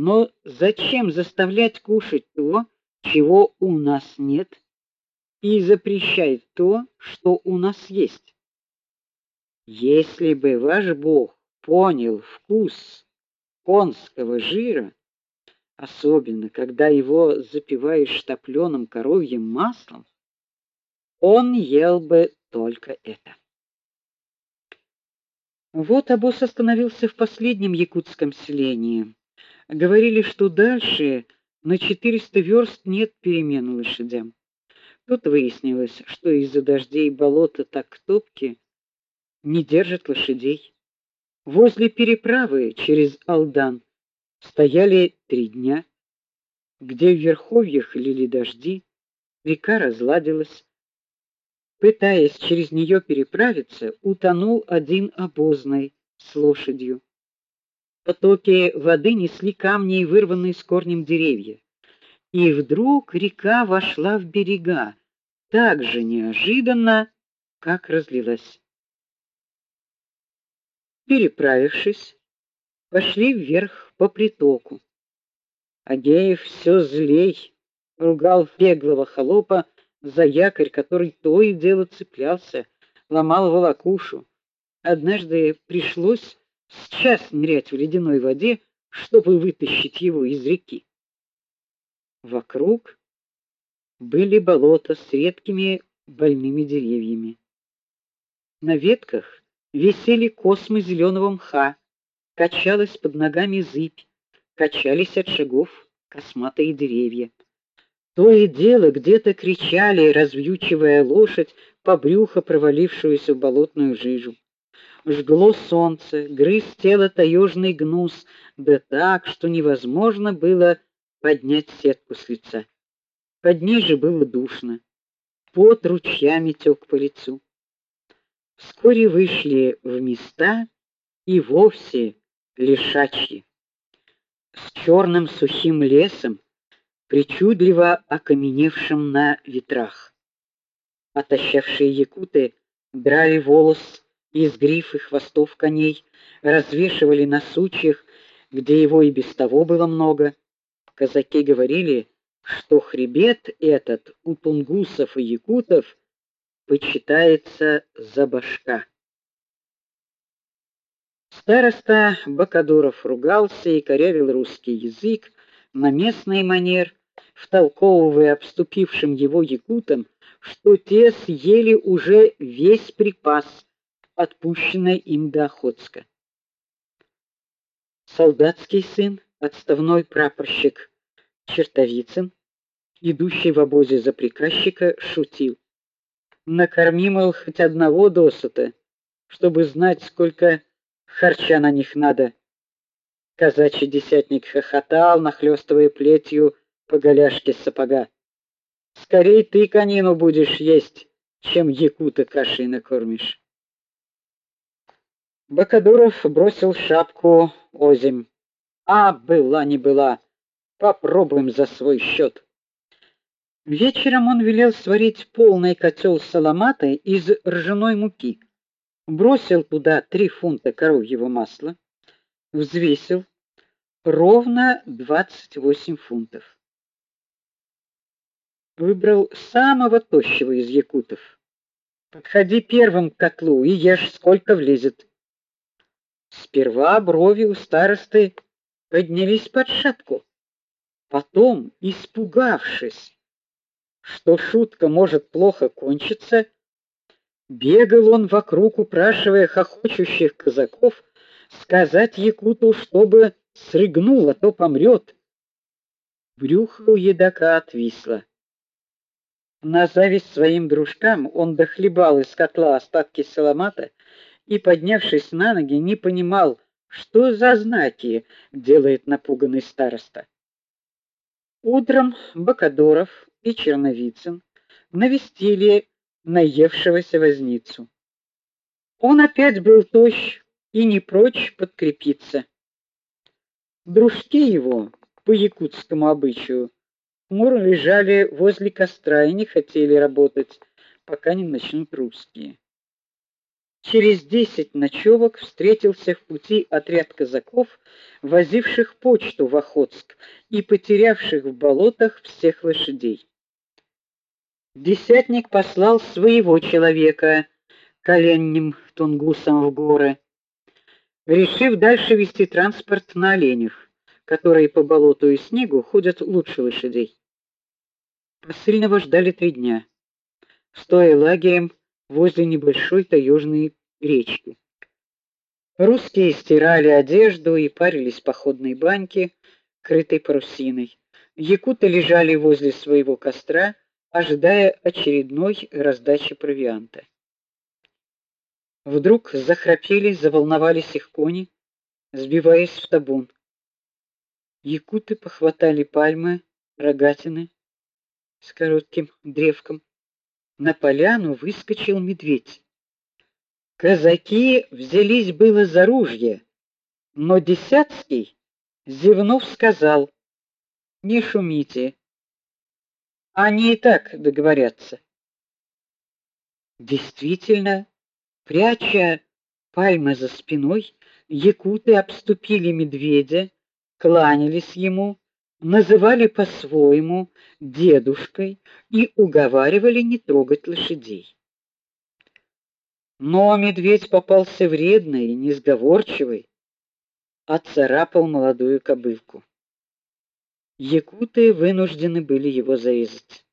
Но зачем заставлять кушать то, чего у нас нет, и запрещать то, что у нас есть? Если бы ваш Бог понял вкус конского жира, особенно когда его запиваешь топлёным коровьим маслом, он ел бы только это. Вот обоз остановился в последнем якутском селении. Говорили, что дальше на 400 верст нет перемен лошадям. Тут выяснилось, что из-за дождей болото так топки не держит лошадей. Возле переправы через Алдан стояли три дня, где в верховьях лили дожди, река разладилась. Пытаясь через нее переправиться, утонул один обозный с лошадью. Потоки воды несли камни и вырванные с корнем деревья. И вдруг река вошла в берега так же неожиданно, как разлилась. Переправившись, пошли вверх по притоку. Агеев все злей ругал беглого холопа за якорь, который то и дело цеплялся, ломал волокушу. Однажды пришлось сейчас нырять в ледяной воде, чтобы вытащить его из реки. Вокруг были болота с редкими больными деревьями. На ветках висели космы зеленого мха, качалась под ногами зыбь, качались от шагов косматые деревья. То и дело где-то кричали, развьючивая лошадь по брюхо провалившуюся в болотную жижу. Жгло солнце, грыз тело таежный гнус, да так, что невозможно было поднять сетку с лица. Под ней же было душно. Пот ручьями тек по лицу. Вскоре вышли в места и вовсе лишачьи. С черным сухим лесом, причудливо окаменевшим на ветрах. Отощавшие якуты драли волос из гриф и хвостов коней, развешивали на сучьях, где его и без того было много. Казаки говорили, что хребет этот у тунгусов и якутов почитается за башка. Староста Бакадуров ругался и корявил русский язык на местный манер, втолковывая обступившим его якутам, что те съели уже весь припас, отпущенный им до Охотска. Солдатский сын, отставной прапорщик Чертовицын, идущий в обозе за приказчика, шутил: "Накорми мол хоть одного досыта, чтобы знать, сколько харча на них надо". Казачий десятник хохотал, нахлёстывая плетью по голяшке сапога. Скорей ты конину будешь есть, чем якута кашей накормишь. Бакадуров бросил шапку озимь. А была не была. Попробуем за свой счет. Вечером он велел сварить полный котел саламаты из ржаной муки. Бросил туда три фунта коровьего масла, взвесил ровно 28 фунтов. Выбрал самого тощего из якутов. Подходи первым к котлу и ешь сколько влезет. Сперва брови у старосты поднялись под шапку. Потом, испугавшись, что шутка может плохо кончиться, бегал он вокруг, упрашивая хохочущих казаков сказать якуту, чтобы срыгнул, а то помрет. Брюхо у едока отвисло. На зависть своим дружкам он дохлебал из котла остатки саламата и, поднявшись на ноги, не понимал, что за знаки делает напуганный староста. Утром Бакадоров и Черновицын навестили наевшегося возницу. Он опять был тощ и не прочь подкрепиться. Дружки его, по якутскому обычаю, хмуро лежали возле костра и не хотели работать, пока не начнут русские. Через десять ночевок встретился в пути отряд казаков, возивших почту в Охотск и потерявших в болотах всех лошадей. Десятник послал своего человека коленным тунгусам в горы, решив дальше вести транспорт на оленях, которые по болоту и снегу ходят лучше лошадей. Посыльного ждали три дня, стоя лагерем возле небольшой таежной речки. Русские стирали одежду и парились в походной баньке, крытой парусиной. Якуты лежали возле своего костра, ожидая очередной раздачи провианта. Вдруг захрапели, заволновались их кони, сбиваясь в табун. Якуты похватали пальмы, рогатины с коротким древком на поляну выскочил медведь. Казаки взялись было за ружья, но Десятский, зевнув, сказал: "Не шумите. Они и так договорятся". Действительно, пряча пальмы за спиной, якуты обступили медведя, кланялись ему называли по-своему дедушкой и уговаривали не трогать лошадей. Но медведь попался вредный и несговорчивый, отцарапал молодую кобылку. Якуты вынуждены были его зарезать.